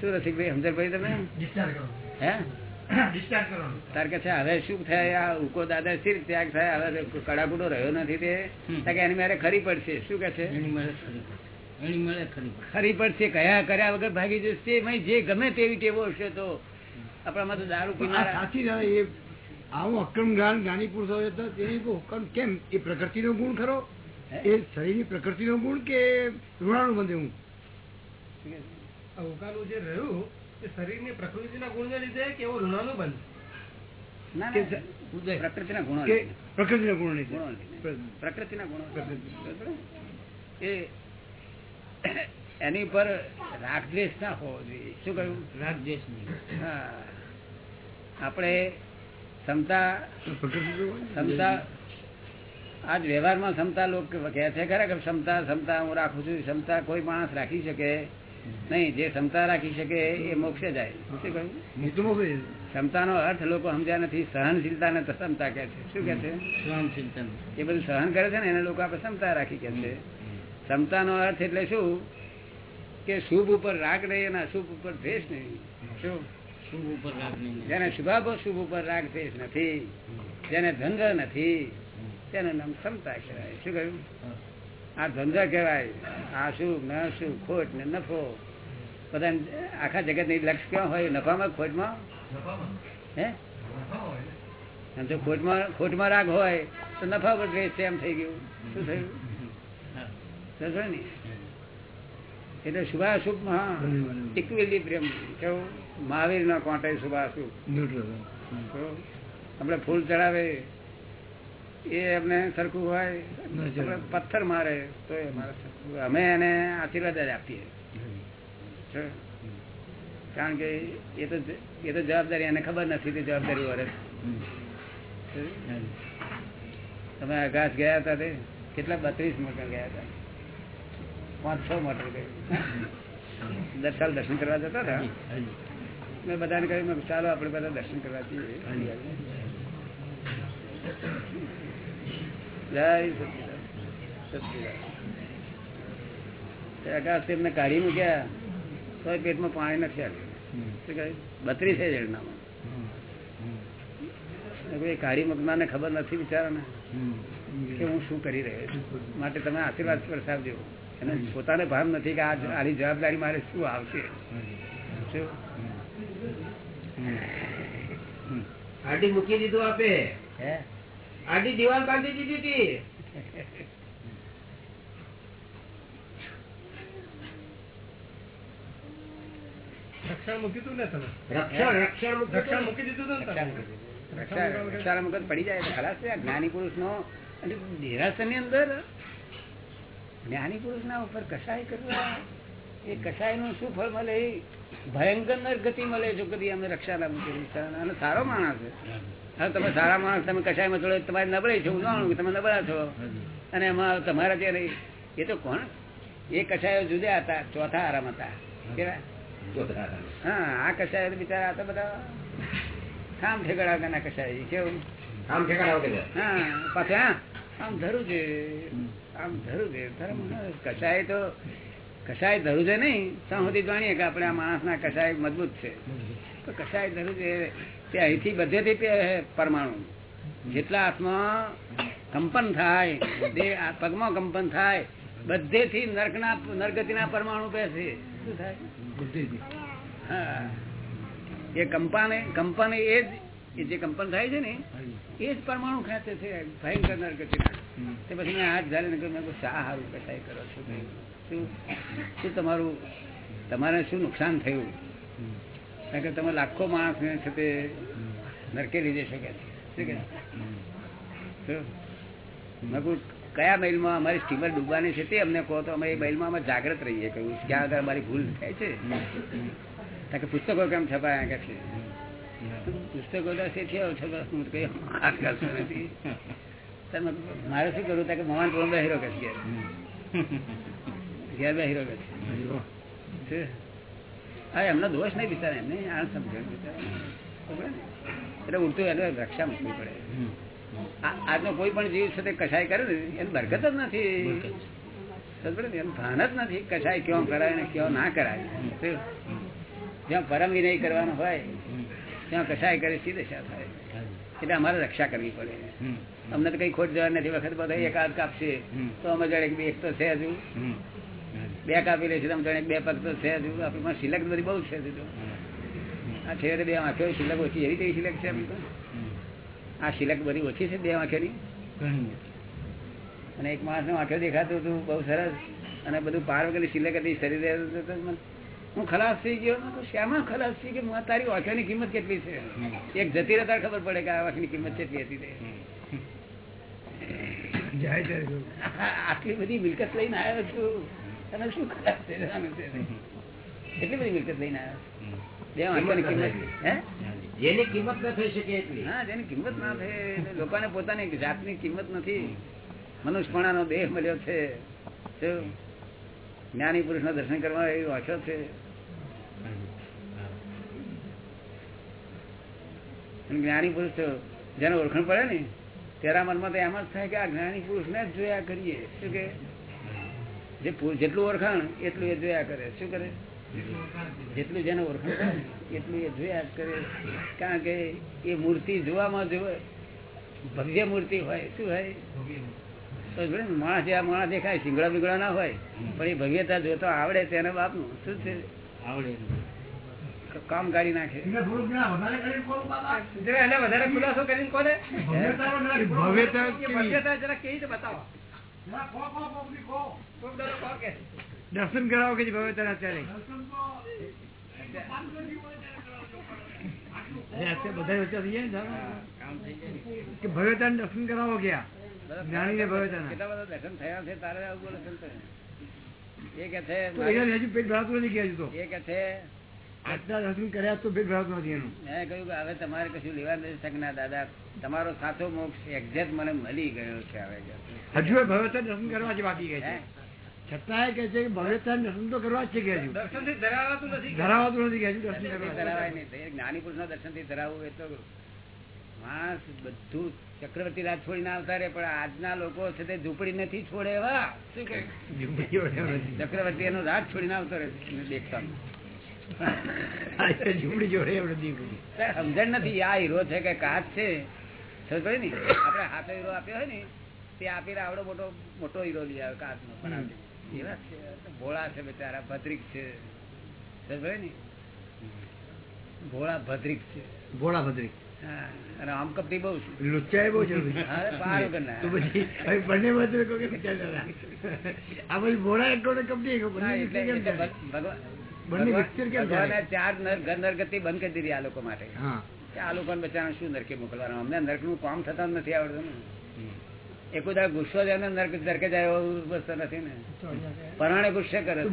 શું રસિકભાઈ સમજણ પડી તમે હે? તાર કે છે હવે શું થાય? આ ઉકો દાદા શી ત્યાગ થાય? હવે કડાકુડો રહ્યો નથી તે. કે એની મારે ખરી પડશે. શું કે છે? ખરી પડશે. કયા કર્યા વગર ભાગી જશે? જે ગમે તેવી ટેવો હશે તો. આપણામાં તો દારૂ આ સાચી એ આવું અક્રમ જ્ઞાન જ્ઞાની પુરુષો હોય તો તેની હુકમ કેમ? એ પ્રકૃતિનો ગુણ ખરો? એ શરીરની પ્રકૃતિનો ગુણ કે ઋણાનું બંધ હું જે રહ્યું શરીરની પ્રકૃતિના ગુણને લીધે કે એવું ઋણાનું બંધ? ના કે ના. ઉદય. પ્રકૃતિના ગુણો પ્રકૃતિના ગુણો પ્રકૃતિના ગુણો એ એની પર રાગદ્વેષ ના હોવો જોઈએ. શું કહ્યું? રાગદ્વેષ હા. આપણે ક્ષમતા. ક્ષમતા આજ વ્યવહારમાં ક્ષમતા લોકો કહે છે ખરેખર ક્ષમતા ક્ષમતા હું રાખું છું. ક્ષમતા કોઈ માણસ રાખી શકે નહીં જે ક્ષમતા રાખી શકે એ મોક્ષે જાય. શું કહ્યું. ક્ષમતાનો અર્થ લોકો સમજ્યા નથી સહનશીલતા ને ક્ષમતા કે છે. શું કે છે. એ બધું સહન કરે છે ને એને લોકો આપણે ક્ષમતા રાખી કે છે. ક્ષમતાનો અર્થ એટલે શું? કે શુભ ઉપર રાગ નહીં અને અશુભ ઉપર દ્વેષ નહીં. શું? શુભ ઉપર રાગ નહીં. જેને શુભાભો શુભ ઉપર રાગ દ્વેષ નથી જેને ધંધ નથી તેનું નામ ક્ષમતા કહેવાય. શું કહ્યું? આ ધંધા કહેવાય. આ શું ન શું ખોટ ને નફો. બધા આખા જગતની લક્ષ ક્યાં હોય? નફામાં ખોટમાં? હે? જો ખોટમાં ખોટમાં રાગ હોય તો નફા પર દ્વેષ એમ થઈ ગયું. શું થયું? ને? એટલે શુભાશુભ હા ઇક્વિલી પ્રેમ. કેવું? મહાવીર ના કોંટે શુભાશુભ આપણે ફૂલ ચડાવે. એ અમને સરખું હોય પથ્થર મારે તો એ સરખું અમે એને આશીર્વાદ જ આપીએ. કારણ કે એ તો એ તો જવાબદારી એને ખબર નથી તે જવાબદારી વરે. તમે આકાશ ગયા હતા તે? કેટલા બત્રીસ મોટર ગયા હતા? પાંચ છ મોટર ગયું. દર સાલ દર્શન કરવા જતા હતા? મેં બધાને કહ્યું ચાલો આપણે બધા દર્શન કરવા જઈએ. જય તેમને કાઢી મૂક્યા. તો પેટમાં પાણી નથી આવ્યું. બત્રીસ જણનામાં એ કાઢી મૂકનારને ખબર નથી બિચારાને કે હું શું કરી રહ્યો છું. માટે તમે આશીર્વાદ વરસાવજો એને પોતાને ભાન નથી કે આની જવાબદારી મારે શું આવશે. શું? મૂકી દીધું આપે. હે? આડી દિવાલ બાંધી દીધી હતી. રક્ષણ મૂકી દીધું ને તમે? રક્ષણ રક્ષણ રક્ષણ મૂકી દીધું હતું ને તમે? રક્ષા- રક્ષાના મગજ પડી જાય ખલાસ છે આ જ્ઞાની પુરુષ નો દેરાસરની અંદર જ્ઞાની પુરુષ ના ઉપર કસાય કરવા એ કસાયનું શું ફળ મળે? એ ભયંકર ગતિ મળે જો કદી અમે રક્ષા ના કરી અને સારો માણસ છે. તમે સારા માણસ તમે કસાયમાં થોડો તમારે નબળાઈ છો હું જાણું તમે નબળા છો. અને એમાં તમારા જે રહી એ તો કોણ? એ કશાયો જુદા હતા ચોથા આરામ હતા. કેવા? હા આ કસાય બિચારા હતા બધા. કામ ઠેકડા ના કશાય કેવું? આમ ઠેકાણા વગર. હા પાછા આમ ધરું છે આમ ધરું છે ધર્મ કશાય તો કશાય ધરું છે નહીં. ત્યાં સુધી જાણીએ કે આપણે આ માણસના કશાય મજબૂત છે. તો કશાય ધરું છે તે અહીંથી બધેથી પરમાણુ. જેટલા હાથમાં કંપન થાય દેહ પગમાં કંપન થાય બધેથી નર્કના નરગતિના પરમાણુ બેસે શું થાય? એ કંપાને કંપન એ જ એ જે કંપન થાય છે ને એ જ પરમાણુ ખેંચે છે ભયંકર નરગતિના. તે પછી મેં હાથ ધારીને કહ્યું મેં શા સારું કસાય કરો છો? શું શું તમારું તમારે શું નુકસાન થયું? કારણ કે તમે લાખો માણસને છે તે નરકે લીધે શકે છે. કયા મહિલમાં અમારી સ્ટીમર ડૂબવાની છે તે અમને કહો તો અમે એ મહિલમાં અમે જાગ્રત રહીએ કહ્યું. ક્યાં આગળ અમારી ભૂલ થાય છે? કારણ કે પુસ્તકો કેમ છપાયા કે છે? પુસ્તકો હું તો કઈ વાત કરતો નથી. તમે મારે શું કરવું? કે મહાન પોણ હીરો કે છે? ઘેર. બે હીરો કે છે? હા એમનો દોષ નહીં બિચારા એમને આ સમજણ? એટલે ઉડતું એને રક્ષા મૂકવી પડે. આજનો કોઈ પણ જીવ તે કસાય કરે ને એની બરકત જ નથી? એનું ભાન જ નથી કસાય ક્યાં કરાય ને ક્યાં ના કરાય. જ્યાં પરમ વિનય કરવાનો હોય ત્યાં કસાય કરે સી દશા થાય? એટલે અમારે રક્ષા કરવી પડે. અમને તો કઈ ખોટ જવા નથી વખત બધા એક હાથ કાપશે. તો અમે જાણે એક તો છે હજુ. બે કાપી લેશે તમે જાણે બે પગ તો છે આપણી સિલક બધી બહુ છે આ છે બે આંખે સિલક ઓછી એવી કઈ સિલક છે આપણી આ સિલક બધી ઓછી છે બે આંખેની અને એક માણસ આંખો દેખાતું હતું બહુ સરસ અને બધું પાર વગેરે સિલક હતી શરીરે હું ખલાસ થઈ ગયો શ્યામાં ખલાસ થઈ ગયો હું તારી આંખોની કિંમત કેટલી છે? એક જતી રહેતા ખબર પડે કે આ આંખની કિંમત કેટલી હતી તે. આટલી બધી મિલકત લઈને આવ્યો છું. અને શું ખરાબ છે? એટલી બધી મિલકત લઈને આવ્યા? ન થઈ શકે એટલી. હા જેની કિંમત ના લોકોને પોતાની જાતની કિંમત નથી. મનુષ્યપણાનો દેહ મળ્યો છે. જ્ઞાની પુરુષ દર્શન કરવા એવી વાંચો છે. જ્ઞાની પુરુષ તો જેને ઓળખણ પડે ને તેરા મનમાં તો એમ જ થાય કે આ જ્ઞાની પુરુષ ને જ જોયા કરીએ. શું કે? જે જેટલું ઓળખાણ એટલું એ જોયા કરે. શું કરે? જેટલું જેને ઓળખાણ એટલું એ જોયા કરે. કારણ કે એ મૂર્તિ જોવામાં જોવે ભવ્ય મૂર્તિ હોય. શું હોય? માણસ જેવા માણસ દેખાય શિંગડા બિંગડા ના હોય. પણ એ ભવ્યતા જોતો આવડે તેના બાપનું. શું છે? આવડે કામ કાઢી નાખે. એને વધારે ખુલાસો કરીને કોને? ભવ્યતા જરા કેવી રીતે બતાવો? દર્શન કરાવો કે ભવ્યતા તને અત્યારે? ભવ્યતાને દર્શન કરાવો ગયા? ભવ્યતાના. કેટલા બધા દર્શન થયા છે તારે આવું છે એ કે છે હજુ પેટ ભરાતું નથી કે હજુ તો? એ કે છે દર્શન કર્યા તો પેટ નથી એનું. મેં કહ્યું હવે તમારે કશું લેવા નથી શકના દાદા. તમારો સાચો મોક્ષ એક્ઝેક્ટ મને મળી ગયો છે હવે હજુ ભવ્યતા દર્શન કરવા જ બાકી કહે છે. છતાંય કે છે કે ભવ્યતા દર્શન તો કરવા જ છે કે હજુ. ધરાવાતું નથી. ધરાવાતું નથી કે દર્શન ધરાવાય નહીં. જ્ઞાની પુરુષ દર્શનથી ધરાવવું એ તો માણસ બધું ચક્રવર્તી રાજ છોડીને આવતા રે પણ આજના લોકો છે તે ઝૂંપડી નથી છોડે એવા. ચક્રવર્તી એનો રાજ છોડીને આવતો રહે દેખતા. ઝૂંપડી જોડે સમજણ નથી. આ હીરો છે કે કાચ છે? સમજ પડી ને? આપણે હાથો હીરો આપ્યો હોય ને તે આપીને આવડો મોટો મોટો હીરો લઈ આવે કાચ નો એવા ભોળા છે બિચારા ભદ્રિક છે. સમજ ને? ભોળા ભદ્રિક છે. ભોળા ભદ્રિક. અને આમ કપટી બહુ હવે બંને જરા. આ પછી ભોળા એક કપટી ભગવાન ચાર નરગતિ બંધ કરી દીધી આ લોકો માટે. આ લોકોને બચારા શું નરકે મોકલવાનું? અમને નરકનું કામ થતા નથી આવડતું ને. એક બધા ગુસ્સો જાય ને નરક નરકે જાય એવો વસ્તુ નથી ને. પરાણે ગુસ્સે કરે તો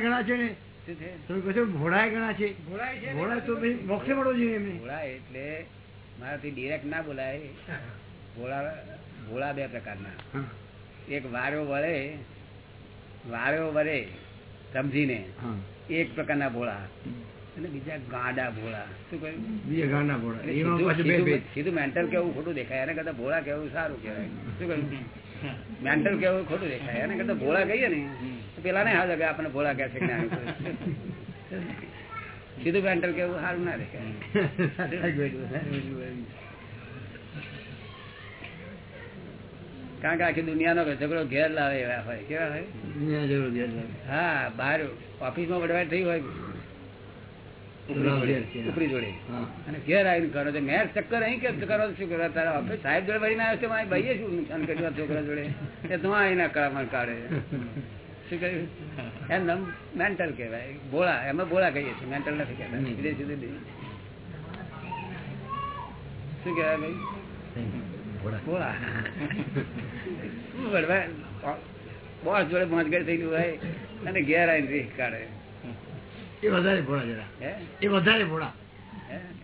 ગણા છે ને? ભોળાય તો મોક્ષે મળવો જોઈએ એમને. એટલે મારાથી ડિરેક્ટ ના બોલાય. ભોળા ભોળા બે પ્રકારના. એક વારો વળે વારો વરે સમજીને એક પ્રકારના ભોળા અને બીજા ગાંડા ભોળા. શું કહ્યું? બીજા ઘણા ભોળા. સીધું- મેન્ટલ કેવું ખોટું દેખાય? એના કરતા ભોળા કેવું સારું કહેવાય. શું કહ્યું? મેન્ટલ કેવું ખોટું દેખાય? એના કરતા ભોળા કહીએ ને પેલા ને હા કે આપણને ભોળા કહે છે. સીધું મેન્ટલ કેવું સારું ના દેખાય. કારણ કે આખી દુનિયાનો ઝઘડો ઘેર લાવે એવા હોય. કેવા હોય. હા બહાર ઓફિસમાં વડવાટ થઈ હોય. ઉપરી જોડે, ઉપરી જોડે. હા. અને ઘેર આવીને કરો. છો મેર ચક્કર અહીં કેમ કરો? શું કરો? તારા ઓફિસ સાહેબ જોડે વળીને આવ્યો છે? મારી ભાઈએ શું નુકસાન કર્યું છોકરા જોડે? એ તો કાઢે. શું કહ્યું એમ નામ મેન્ટલ કહેવાય. ભોળા. એમાં ભોળા કહીએ છીએ. મેન્ટલ નથી. શું કહેવાય ભાઈ? ભોળા વળવા બોસ જોડે મોજગર થયેલું હોય અને ઘેર આવીને રીસ કાઢે. એ વધારે ભોળા જરા એ વધારે ભોળા.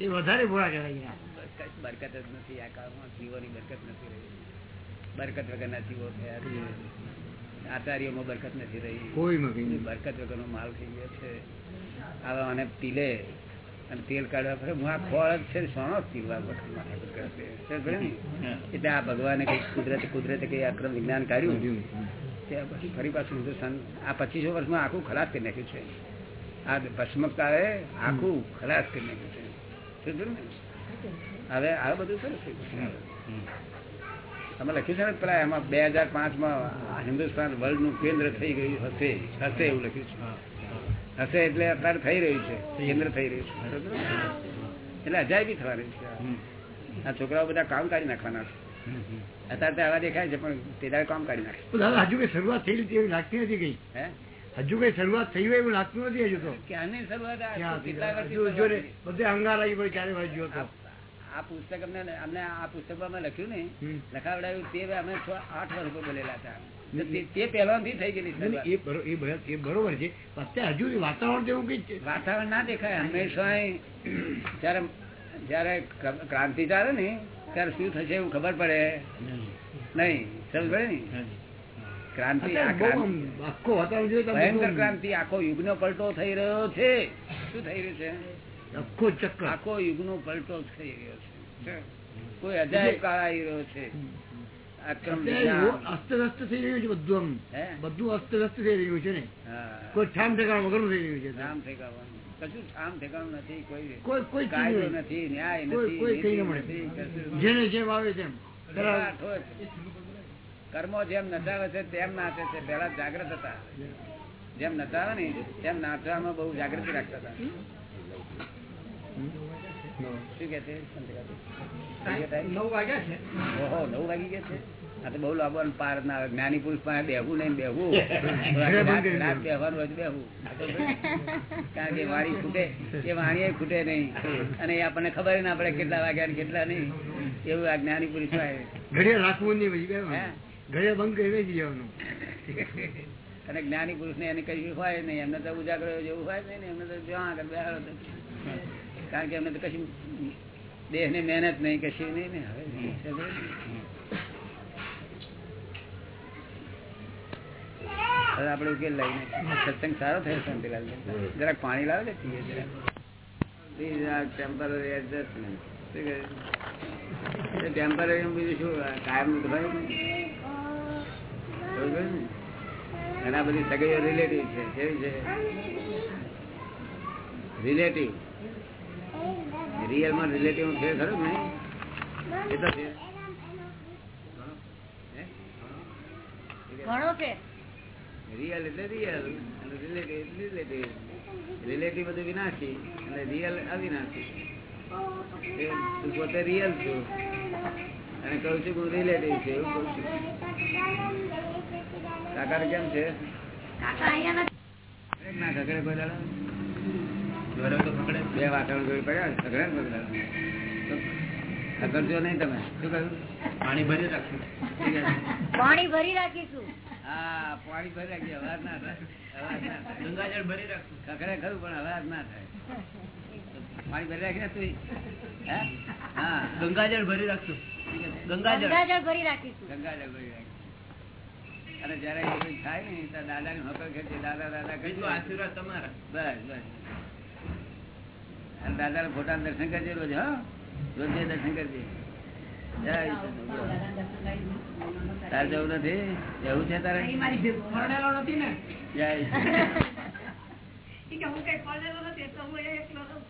એ વધારે ભોળા જરા બરકત બરકત જ નથી આ કાળમાં જીવોની બરકત નથી રહી. બરકત વગરના જીવો થયા આચાર્યોમાં બરકત નથી રહી. કોઈ નથી બરકત વગરનો માલ થઈ ગયો છે. આવા મને તિલે અને તેલ કાઢવા પડે. હું આ ખોળ છે સોનો પીવા? એટલે આ ભગવાને કઈ કુદરતે કુદરતે કઈ આક્રમ વિજ્ઞાન કાઢ્યું. ત્યાં પછી ફરી પાછું હિન્દુસ્તાન. આ પચીસો વર્ષમાં આખું ખલાસ કરી નાખ્યું છે. આ ભસ્મકાળે આખું ખલાસ કરી નાખ્યું છે. હવે આ બધું સરસ. અમે લખ્યું છે ને પેલા એમાં બે હજાર પાંચમાં હિન્દુસ્તાન વર્લ્ડનું કેન્દ્ર થઈ ગયું હશે. હશે એવું લખ્યું છે. હશે એટલે અત્યારે થઈ રહ્યું છે. કેન્દ્ર થઈ રહ્યું છે. એટલે અજાયબી થવાની છે. આ છોકરાઓ બધા કામ કાઢી નાખવાના છે. અત્યારે તો આવા દેખાય છે પણ તે કામ કાઢી નાખે. હજુ કઈ શરૂઆત થઈ એવી લાગતી નથી કઈ? હે? હજુ કઈ શરૂઆત થઈ હોય એવું લાગતું નથી હજુ તો? ક્યાંની શરૂઆત? બધે અંગાર આવી પડે ક્યારે વાંચ્યો હતો આ- પુસ્તક અમને અમને આ પુસ્તકમાં લખ્યું ને. લખાવડાયું તે અમે આઠ વર્ષ બોલેલા હતા. તો પહેલાથી થઈ ગયેલી એ બરોબર છે. અત્યારે હજુ વાતાવરણ તો કઈ વાતાવરણ ના દેખાય. હંમેશા જયારે જયારે ક્રાંતિ ચાલે ને ત્યારે શું થશે એવું ખબર પડે? નહીં. સમજ પડે ને? ક્રાંતિ આખો ભયંકર ક્રાંતિ. આખો યુગનો પલટો થઈ રહ્યો છે. શું થઈ રહ્યું છે? આખો યુગ આખો યુગનો પલટો થઈ રહ્યો છે. કોઈ અજાયબ કાળ આવી રહ્યો છે. અસ્તવ્યસ્ત થઈ રહ્યું છે બધું આમ બધું અસ્તવ્યસ્ત થઈ રહ્યું છે ને કોઈ ઠામ ઠેકાણ વગર થઈ રહ્યું છે ઠામ ઠેકાવાનું. કશું ઠામ ઠેકાણું નથી કોઈ કોઈ કોઈ કાયદો નથી ન્યાય નથી કોઈ કઈ મળે જેને જેમ આવે તેમ પેલા પેલા ઠોક. કર્મો જેમ નચાવે છે તેમ નાચે છે પેલા જાગ્રત હતા જેમ નચાવે ને તેમ નાચવામાં બહુ જાગૃતિ રાખતા હતા શું કે છે નવ વાગ્યા છે. ઓહો નવ વાગી ગયા છે? આ તો બહુ લાંબો પાર ના આવે. જ્ઞાની પુરુષ પાસે બેહવું નહીં બેહવું. રાત. બેહવાનું હોય બેહવું. કારણ કે વાણી ખૂટે. એ વાણી ખૂટે નહીં. અને એ આપણને ખબર ના પડે કેટલા વાગ્યા ને કેટલા નહીં. એવું આ જ્ઞાની પુરુષ પાસે ઘડિયા રાખવું નહીં બેવાનું. બંધ કરી જવાનું. અને જ્ઞાની પુરુષ ને એને કઈ હોય નહીં. એમને તો ઉજાગરો જેવું હોય નહીં ને. એમને તો જ્યાં આગળ બેહાડો તો. કારણ કે એમને તો કશું દેહની મહેનત નહીં કશું નહીં ને હવે આપડે ઉકેલ લઈને સત્સંગ સારો થયો, શાંતિલાલ જરાક પાણી લાવે છે. જરાકમાં બીજું શું કાયમનું? ઘણા બધી સગાઈઓ રિલેટિવ છે. કેવી છે? રિલેટિવ રિયલમાં રિલેટિવ છે ખરું ને કેટલો છે ઘણો છે રિયલ એટલે રિયલ અને રિલેટિવ રિલેટિવ રિલેટિવ બધું વિનાશી અને રિયલ અવિનાશી. તું પોતે રિયલ છું. અને કહું છું કે હું રિલેટિવ છું એવું કહું છું. કાકા કેમ છે? કાકા અહીંયા ના કાકડે કોઈ દાડો? બે વાસણ જોઈ પડ્યા સગડે ખગડજો નહીં તમે. શું કહ્યું? પાણી ભરી રાખશું. પાણી ભરી રાખીશું. હા પાણી ભરી રાખજે અવાજ ના થાય. અવાજ ના થાય. ગંગાજળ ભરી રાખશું. ખખડે ખરું પણ અવાજ ના થાય. પાણી ભરી રાખીને તું હા? ગંગાજળ ભરી રાખશું. ગંગાજળ. ગંગાજળ ભરી રાખીશું. ગંગાજળ ભરી રાખી અને જયારે થાય ને ત્યારે દાદા ની હકલ ખેંચે દાદા દાદા આશીર્વાદ તમારા. બસ બસ. અને દાદા ના ફોટા દર્શન કરજે રોજ હા? રોજે દર્શન કરજે. તારે જવું નથી? જવું છે તારે? જય હું કઈ કાગળ આવે તો લાવ.